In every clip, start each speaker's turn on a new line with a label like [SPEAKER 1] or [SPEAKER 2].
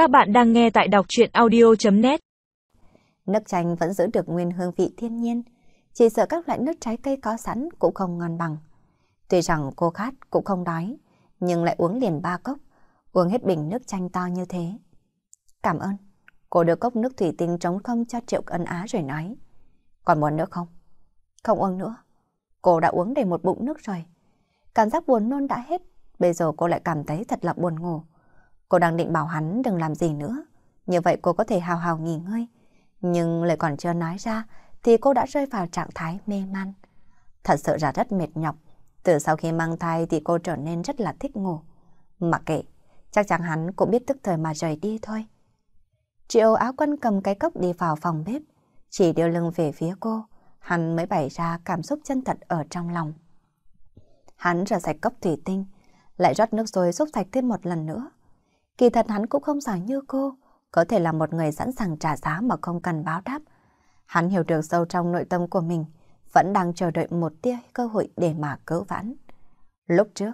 [SPEAKER 1] Các bạn đang nghe tại đọc chuyện audio.net
[SPEAKER 2] Nước chanh vẫn giữ được nguyên hương vị thiên nhiên, chỉ sợ các loại nước trái cây có sẵn cũng không ngon bằng. Tuy rằng cô khát cũng không đói, nhưng lại uống liền ba cốc, uống hết bình nước chanh to như thế. Cảm ơn. Cô đưa cốc nước thủy tinh trống không cho Triệu Ân Á rồi nói. Còn muốn nữa không? Không uống nữa. Cô đã uống đầy một bụng nước rồi. Cảm giác buồn nôn đã hết, bây giờ cô lại cảm thấy thật là buồn ngủ. Cô đang định bảo hắn đừng làm gì nữa. Như vậy cô có thể hào hào nghỉ ngơi. Nhưng lời còn chưa nói ra thì cô đã rơi vào trạng thái mê man. Thật sự là rất mệt nhọc. Từ sau khi mang thai thì cô trở nên rất là thích ngủ. Mặc kệ, chắc chắn hắn cũng biết tức thời mà rời đi thôi. Triệu áo quân cầm cái cốc đi vào phòng bếp, chỉ đưa lưng về phía cô, hắn mới bày ra cảm xúc chân thật ở trong lòng. Hắn rửa sạch cốc thủy tinh, lại rót nước rồi xúc sạch thêm một lần nữa. Kỳ thật hắn cũng không giỏi như cô, có thể là một người sẵn sàng trả giá mà không cần báo đáp. Hắn hiểu được sâu trong nội tâm của mình, vẫn đang chờ đợi một tia cơ hội để mà cứu vãn. Lúc trước,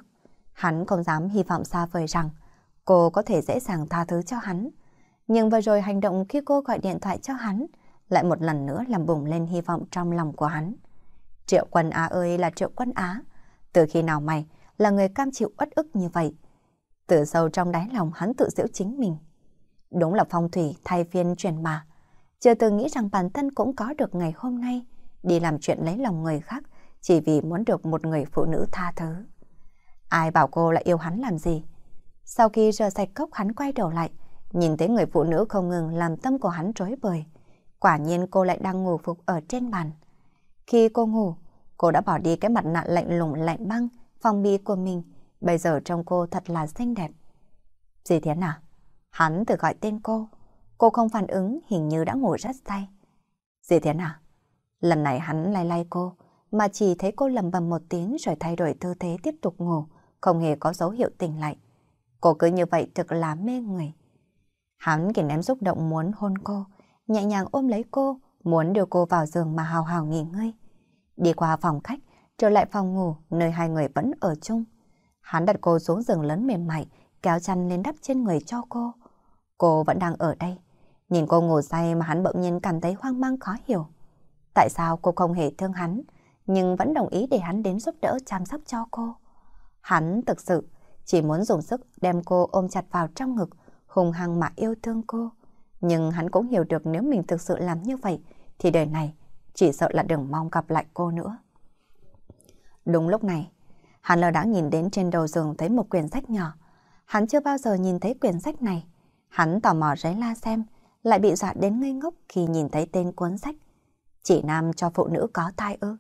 [SPEAKER 2] hắn không dám hy vọng xa vời rằng cô có thể dễ dàng tha thứ cho hắn. Nhưng vừa rồi hành động khi cô gọi điện thoại cho hắn lại một lần nữa làm bùng lên hy vọng trong lòng của hắn. Triệu quân Á ơi là Triệu quân Á, từ khi nào mày là người cam chịu uất ức như vậy? Từ sâu trong đáy lòng hắn tự giễu chính mình. Đúng là phong thủy thay phiên chuyển mà. Chưa từng nghĩ rằng bản thân cũng có được ngày hôm nay đi làm chuyện lấy lòng người khác chỉ vì muốn được một người phụ nữ tha thứ. Ai bảo cô lại yêu hắn làm gì? Sau khi rửa sạch cốc hắn quay đầu lại, nhìn thấy người phụ nữ không ngừng làm tâm của hắn rối bời. Quả nhiên cô lại đang ngủ phục ở trên bàn. Khi cô ngủ, cô đã bỏ đi cái mặt nạ lạnh lùng lạnh băng, phòng bi của mình, Bây giờ trông cô thật là xinh đẹp. Dì Thiến à? Hắn tự gọi tên cô. Cô không phản ứng hình như đã ngủ rất say. Dì Thiến à? Lần này hắn lay lay cô, mà chỉ thấy cô lầm bầm một tiếng rồi thay đổi tư thế tiếp tục ngủ, không hề có dấu hiệu tỉnh lại. Cô cứ như vậy thực là mê người. Hắn kìm ném xúc động muốn hôn cô, nhẹ nhàng ôm lấy cô, muốn đưa cô vào giường mà hào hào nghỉ ngơi. Đi qua phòng khách, trở lại phòng ngủ nơi hai người vẫn ở chung. Hắn đặt cô xuống giường lớn mềm mại, kéo chăn lên đắp trên người cho cô. Cô vẫn đang ở đây. Nhìn cô ngủ say mà hắn bỗng nhiên cảm thấy hoang mang khó hiểu. Tại sao cô không hề thương hắn, nhưng vẫn đồng ý để hắn đến giúp đỡ chăm sóc cho cô? Hắn thực sự chỉ muốn dùng sức đem cô ôm chặt vào trong ngực, hùng hăng mà yêu thương cô. Nhưng hắn cũng hiểu được nếu mình thực sự làm như vậy, thì đời này chỉ sợ là đừng mong gặp lại cô nữa. Đúng lúc này, Hắn lờ đã nhìn đến trên đầu giường thấy một quyển sách nhỏ. Hắn chưa bao giờ nhìn thấy quyển sách này. Hắn tò mò rấy la xem, lại bị dọa đến ngây ngốc khi nhìn thấy tên cuốn sách. Chỉ nam cho phụ nữ có thai ư.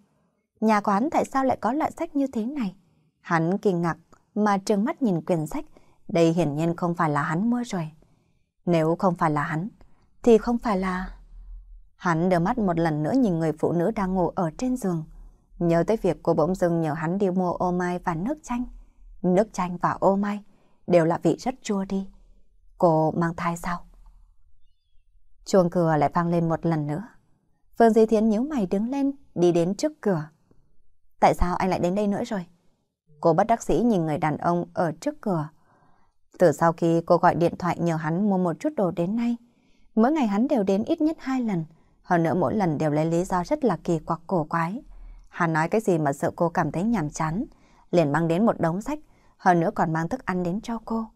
[SPEAKER 2] Nhà quán tại sao lại có loại sách như thế này? Hắn kinh ngạc mà trừng mắt nhìn quyển sách. Đây hiển nhiên không phải là hắn mua rồi. Nếu không phải là hắn, thì không phải là... Hắn đưa mắt một lần nữa nhìn người phụ nữ đang ngủ ở trên giường. Nhớ tới việc cô bỗng dưng nhờ hắn đi mua ô mai và nước chanh. Nước chanh và ô mai đều là vị rất chua đi. Cô mang thai sao? Chuông cửa lại vang lên một lần nữa. Phương Di Thiến nhíu mày đứng lên, đi đến trước cửa. Tại sao anh lại đến đây nữa rồi? Cô bất đắc sĩ nhìn người đàn ông ở trước cửa. Từ sau khi cô gọi điện thoại nhờ hắn mua một chút đồ đến nay, mỗi ngày hắn đều đến ít nhất hai lần, hơn nữa mỗi lần đều lấy lý do rất là kỳ quặc cổ quái. Hắn nói cái gì mà sợ cô cảm thấy nhàm chán, liền mang đến một đống sách, hơn nữa còn mang thức ăn đến cho cô.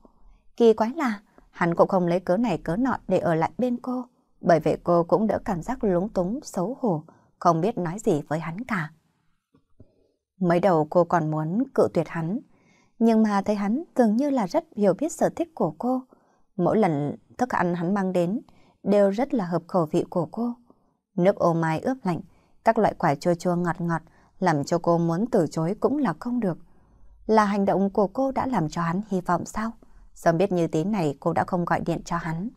[SPEAKER 2] Kỳ quái là, hắn cũng không lấy cớ này cớ nọ để ở lại bên cô, bởi vậy cô cũng đỡ cảm giác lúng túng, xấu hổ, không biết nói gì với hắn cả. Mới đầu cô còn muốn cự tuyệt hắn, nhưng mà thấy hắn dường như là rất hiểu biết sở thích của cô. Mỗi lần thức ăn hắn mang đến đều rất là hợp khẩu vị của cô. Nước ô mai ướp lạnh, các loại quả chua chua ngọt ngọt làm cho cô muốn từ chối cũng là không được. Là hành động của cô đã làm cho hắn hy vọng sao? Sớm biết như thế này cô đã không gọi điện cho hắn.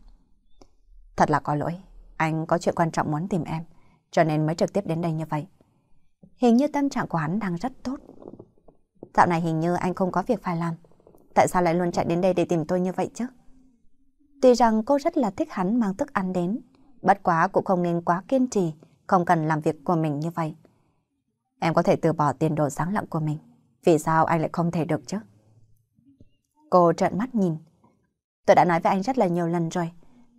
[SPEAKER 2] Thật là có lỗi, anh có chuyện quan trọng muốn tìm em, cho nên mới trực tiếp đến đây như vậy. Hình như tâm trạng của hắn đang rất tốt. Dạo này hình như anh không có việc phải làm. Tại sao lại luôn chạy đến đây để tìm tôi như vậy chứ? Tuy rằng cô rất là thích hắn mang thức ăn đến, bất quá cũng không nên quá kiên trì, không cần làm việc của mình như vậy. Em có thể từ bỏ tiền đồ sáng lặng của mình. Vì sao anh lại không thể được chứ? Cô trợn mắt nhìn. Tôi đã nói với anh rất là nhiều lần rồi.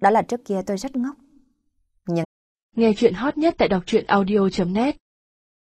[SPEAKER 2] Đó là trước kia tôi rất ngốc.
[SPEAKER 1] Nghe chuyện hot nhất tại đọc truyện audio.net